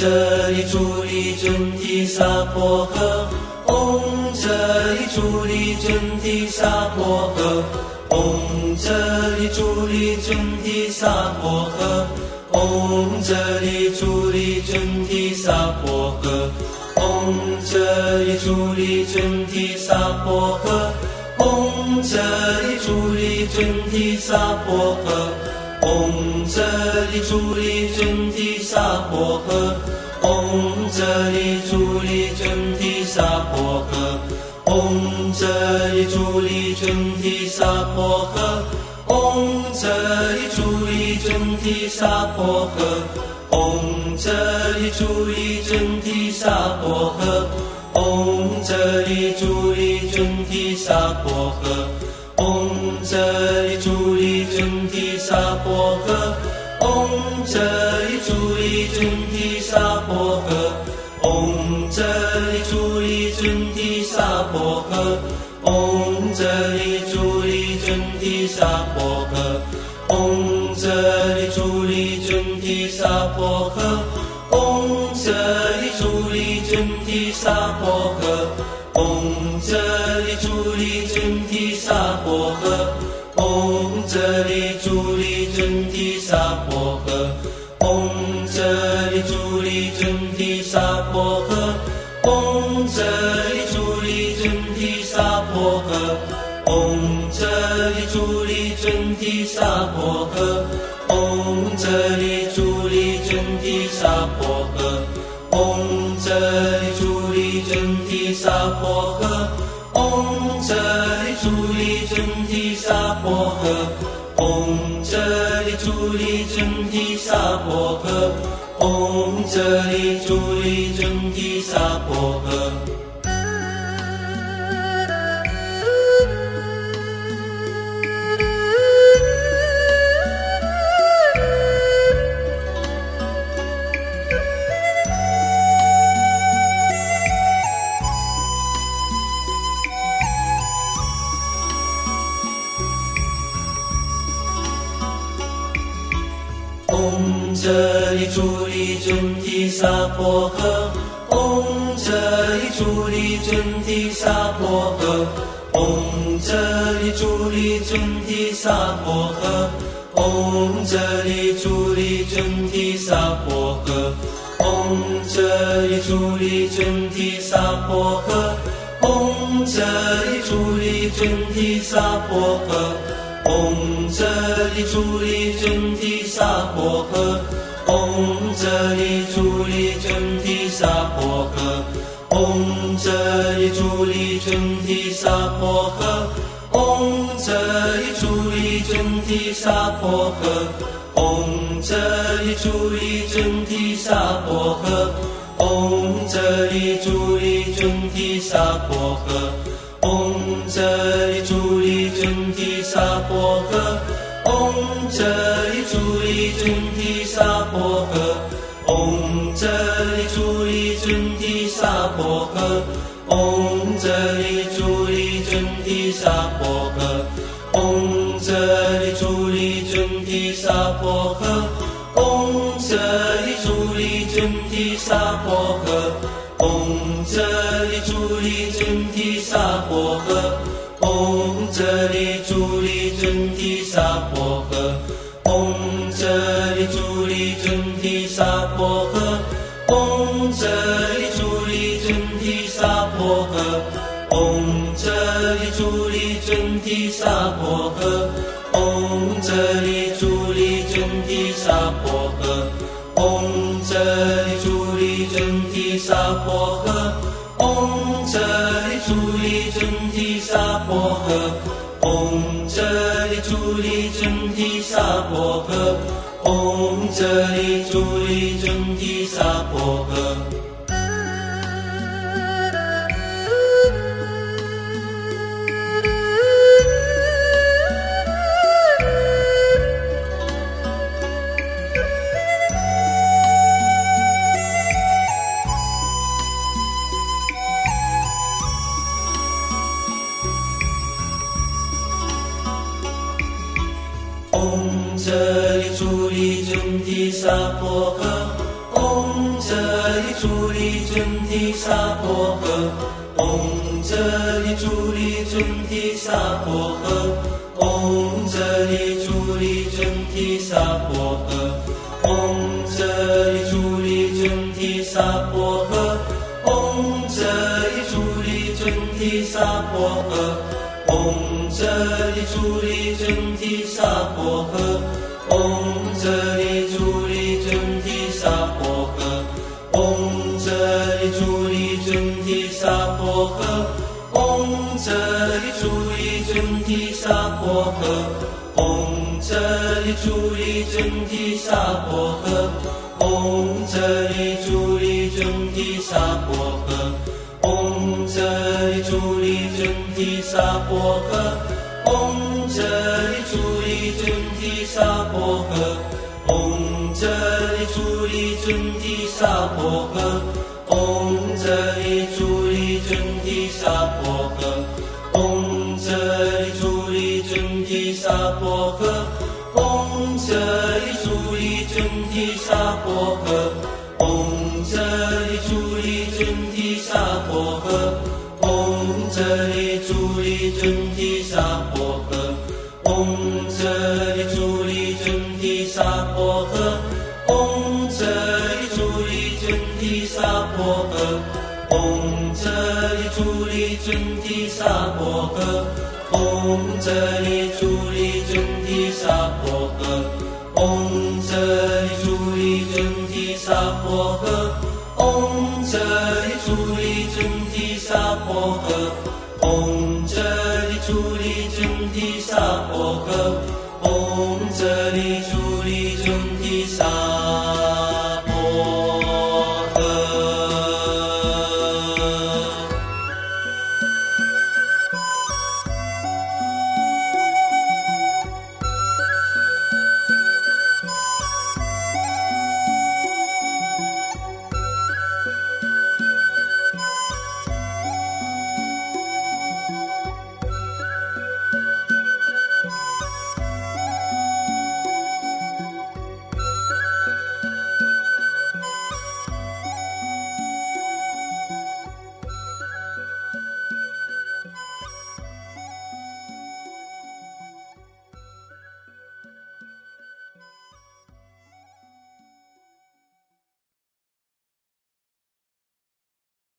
这里主力真谛萨婆诃。唵这里主力真谛萨婆诃。唵这里主力真谛萨婆诃。唵这里主力真谛萨婆诃。唵这里主力真谛萨婆诃。唵这里主力真谛萨婆诃。唵这里主力真谛萨婆诃。唵这里主力真谛萨婆诃。唵这里主力真谛萨婆诃。唵这里主力真谛萨婆诃。唵这里主力真谛萨婆诃。唵这里主力真谛萨婆诃。唵这里里主力真谛萨婆诃。唵这里主力真谛萨婆诃。唵这里主力真谛萨婆诃。唵这里主力真谛萨婆诃。唵这里主力真谛萨婆诃。唵这里主力真谛萨婆诃。唵这里主主里真提沙婆诃，嗡哲里主里真提沙婆诃，嗡哲里主里真提沙婆诃，嗡哲里主里真提沙婆诃，嗡哲里主里真提沙婆诃，嗡哲里主里真提沙婆诃，嗡哲里主里真提沙婆诃。唵折戾主戾准提萨婆诃。主力真谛萨婆诃。唵这里主力真谛萨婆诃。唵这里主力真谛萨婆诃。唵这里主力真谛萨婆诃。唵这里主力真谛萨婆诃。唵这里主力真谛萨婆诃。唵这里主力真谛萨婆诃。嗡折隶主隶准提娑婆诃，唵折隶主隶准提娑婆诃，唵折隶主隶准提娑婆诃，唵折隶主隶准提娑婆诃，唵折隶主隶准提娑婆诃。沙婆诃，唵折隶主隶准提沙婆诃，唵折隶主隶准提沙婆诃，唵折隶主隶准提沙婆诃，唵折隶主隶准提沙婆诃，唵折隶主隶准提沙婆诃，唵折隶主隶准提沙婆诃。提萨婆诃。嗡哲里主里真提萨婆诃。嗡哲里主里真提萨婆诃。嗡哲里主里真提萨婆。里真婆诃。嗡哲里主里。唵折戾主戾准提萨婆诃，唵折戾主戾准提萨婆诃，唵折戾主戾准提萨婆诃，唵折戾主戾准提萨婆诃，唵折戾主戾准提萨婆诃，唵折戾主戾准提萨婆诃，唵折戾主戾准。萨婆诃。唵折戾主利尊提萨婆诃。唵折戾主利尊提萨婆诃。唵折戾主利尊提萨婆诃。唵折戾主利尊提萨婆诃。唵折戾主利尊提萨婆诃。唵折戾主利尊提萨婆诃。唵折提萨婆诃。唵折戾主利尊提萨婆诃。唵折戾主利尊提萨婆诃。唵折戾主利尊提萨婆诃。唵折戾主利尊提萨婆诃。唵折戾主利尊提萨婆诃。唵折戾主利尊提萨婆诃。嗡者利主利尊提萨婆诃，大波河，嗡这里。